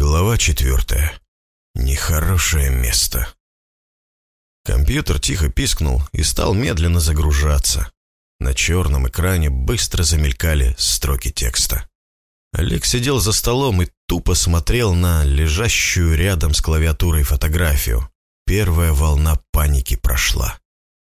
Глава четвертая. Нехорошее место. Компьютер тихо пискнул и стал медленно загружаться. На черном экране быстро замелькали строки текста. Олег сидел за столом и тупо смотрел на лежащую рядом с клавиатурой фотографию. Первая волна паники прошла.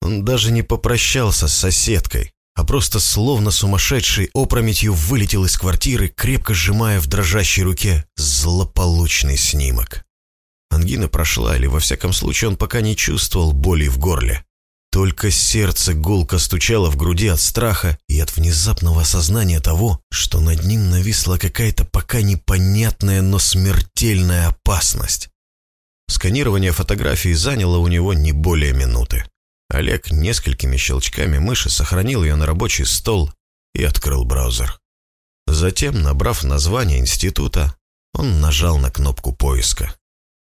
Он даже не попрощался с соседкой, а просто словно сумасшедший опрометью вылетел из квартиры, крепко сжимая в дрожащей руке злополучный снимок. Ангина прошла, или во всяком случае он пока не чувствовал боли в горле. Только сердце гулко стучало в груди от страха и от внезапного осознания того, что над ним нависла какая-то пока непонятная, но смертельная опасность. Сканирование фотографии заняло у него не более минуты. Олег несколькими щелчками мыши сохранил ее на рабочий стол и открыл браузер. Затем, набрав название института, он нажал на кнопку поиска.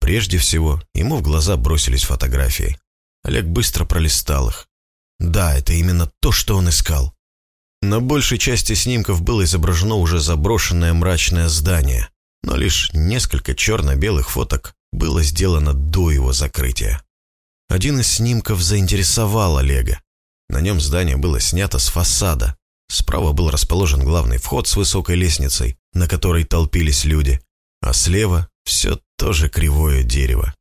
Прежде всего, ему в глаза бросились фотографии. Олег быстро пролистал их. Да, это именно то, что он искал. На большей части снимков было изображено уже заброшенное мрачное здание, но лишь несколько черно-белых фоток было сделано до его закрытия. Один из снимков заинтересовал Олега. На нем здание было снято с фасада. Справа был расположен главный вход с высокой лестницей, на которой толпились люди, а слева все то же кривое дерево.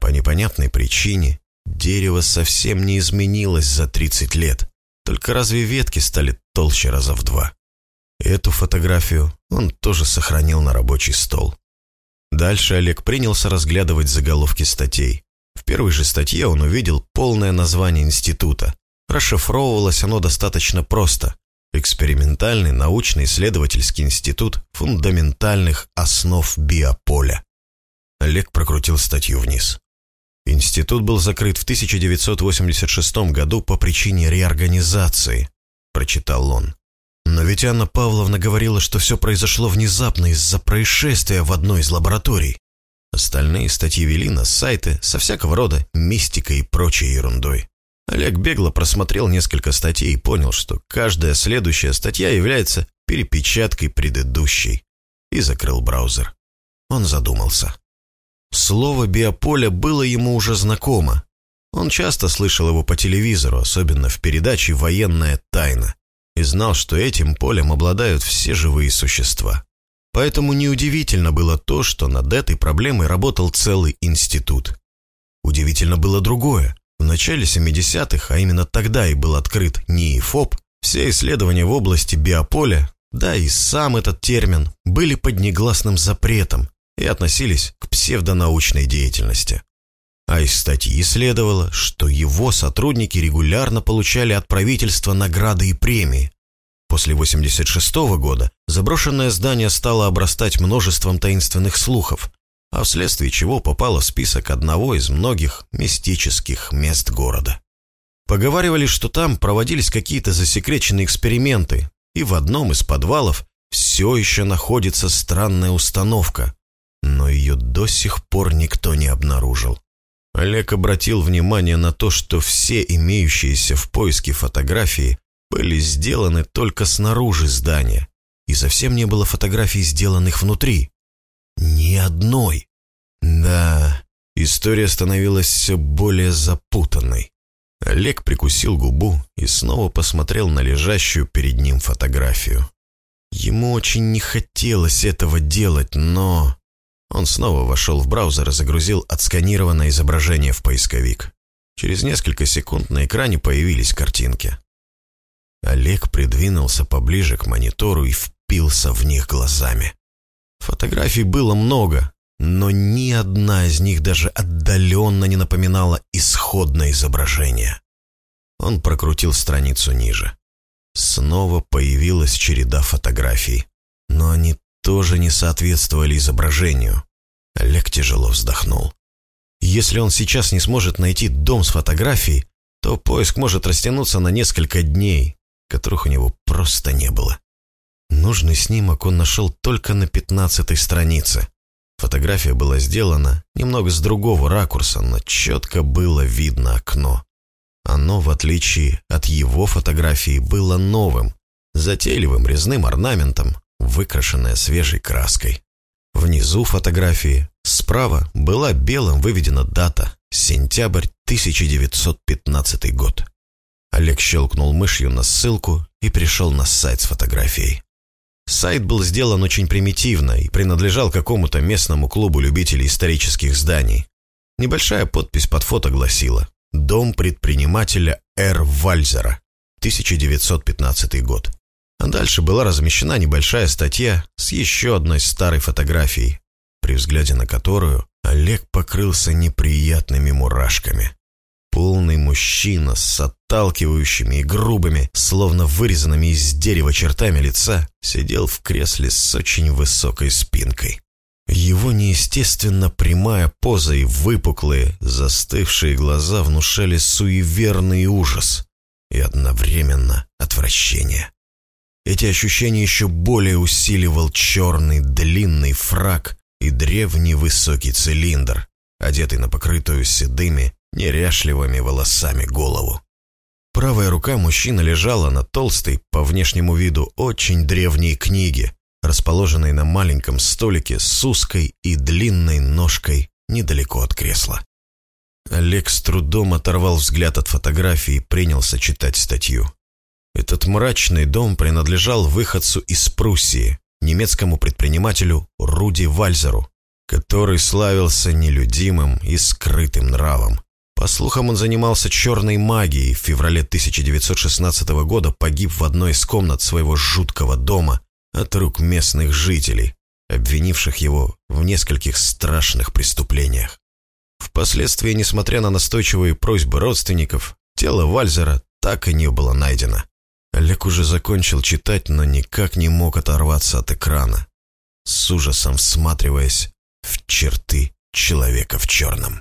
По непонятной причине дерево совсем не изменилось за 30 лет, только разве ветки стали толще раза в два. Эту фотографию он тоже сохранил на рабочий стол. Дальше Олег принялся разглядывать заголовки статей. В первой же статье он увидел полное название института. Расшифровывалось оно достаточно просто. Экспериментальный научно-исследовательский институт фундаментальных основ биополя. Олег прокрутил статью вниз. Институт был закрыт в 1986 году по причине реорганизации, прочитал он. Но ведь Анна Павловна говорила, что все произошло внезапно из-за происшествия в одной из лабораторий. Остальные статьи вели на сайты со всякого рода мистикой и прочей ерундой. Олег бегло просмотрел несколько статей и понял, что каждая следующая статья является перепечаткой предыдущей, и закрыл браузер. Он задумался. Слово «биополе» было ему уже знакомо. Он часто слышал его по телевизору, особенно в передаче «Военная тайна», и знал, что этим полем обладают все живые существа. Поэтому неудивительно было то, что над этой проблемой работал целый институт. Удивительно было другое. В начале 70-х, а именно тогда и был открыт НИИФОП, все исследования в области биополя, да и сам этот термин, были под негласным запретом и относились к псевдонаучной деятельности. А из статьи следовало, что его сотрудники регулярно получали от правительства награды и премии, После 86 -го года заброшенное здание стало обрастать множеством таинственных слухов, а вследствие чего попало в список одного из многих мистических мест города. Поговаривали, что там проводились какие-то засекреченные эксперименты, и в одном из подвалов все еще находится странная установка, но ее до сих пор никто не обнаружил. Олег обратил внимание на то, что все имеющиеся в поиске фотографии были сделаны только снаружи здания, и совсем не было фотографий, сделанных внутри. Ни одной. Да, история становилась все более запутанной. Олег прикусил губу и снова посмотрел на лежащую перед ним фотографию. Ему очень не хотелось этого делать, но... Он снова вошел в браузер и загрузил отсканированное изображение в поисковик. Через несколько секунд на экране появились картинки. Олег придвинулся поближе к монитору и впился в них глазами. Фотографий было много, но ни одна из них даже отдаленно не напоминала исходное изображение. Он прокрутил страницу ниже. Снова появилась череда фотографий, но они тоже не соответствовали изображению. Олег тяжело вздохнул. Если он сейчас не сможет найти дом с фотографией, то поиск может растянуться на несколько дней, которых у него просто не было. Нужный снимок он нашел только на пятнадцатой странице. Фотография была сделана немного с другого ракурса, но четко было видно окно. Оно, в отличие от его фотографии, было новым, затейливым резным орнаментом, выкрашенное свежей краской. Внизу фотографии, справа, была белым выведена дата – сентябрь 1915 год. Олег щелкнул мышью на ссылку и пришел на сайт с фотографией. Сайт был сделан очень примитивно и принадлежал какому-то местному клубу любителей исторических зданий. Небольшая подпись под фото гласила «Дом предпринимателя Р. Вальзера, 1915 год». А дальше была размещена небольшая статья с еще одной старой фотографией, при взгляде на которую Олег покрылся неприятными мурашками. Полный мужчина с отталкивающими и грубыми, словно вырезанными из дерева чертами лица, сидел в кресле с очень высокой спинкой. Его неестественно прямая поза и выпуклые, застывшие глаза внушали суеверный ужас и одновременно отвращение. Эти ощущения еще более усиливал черный длинный фраг и древний высокий цилиндр, одетый на покрытую седыми, неряшливыми волосами голову. Правая рука мужчины лежала на толстой, по внешнему виду, очень древней книге, расположенной на маленьком столике с узкой и длинной ножкой недалеко от кресла. Олег с трудом оторвал взгляд от фотографии и принялся читать статью. Этот мрачный дом принадлежал выходцу из Пруссии, немецкому предпринимателю Руди Вальзеру, который славился нелюдимым и скрытым нравом. По слухам, он занимался черной магией. В феврале 1916 года погиб в одной из комнат своего жуткого дома от рук местных жителей, обвинивших его в нескольких страшных преступлениях. Впоследствии, несмотря на настойчивые просьбы родственников, тело Вальзера так и не было найдено. Олег уже закончил читать, но никак не мог оторваться от экрана, с ужасом всматриваясь в черты человека в черном.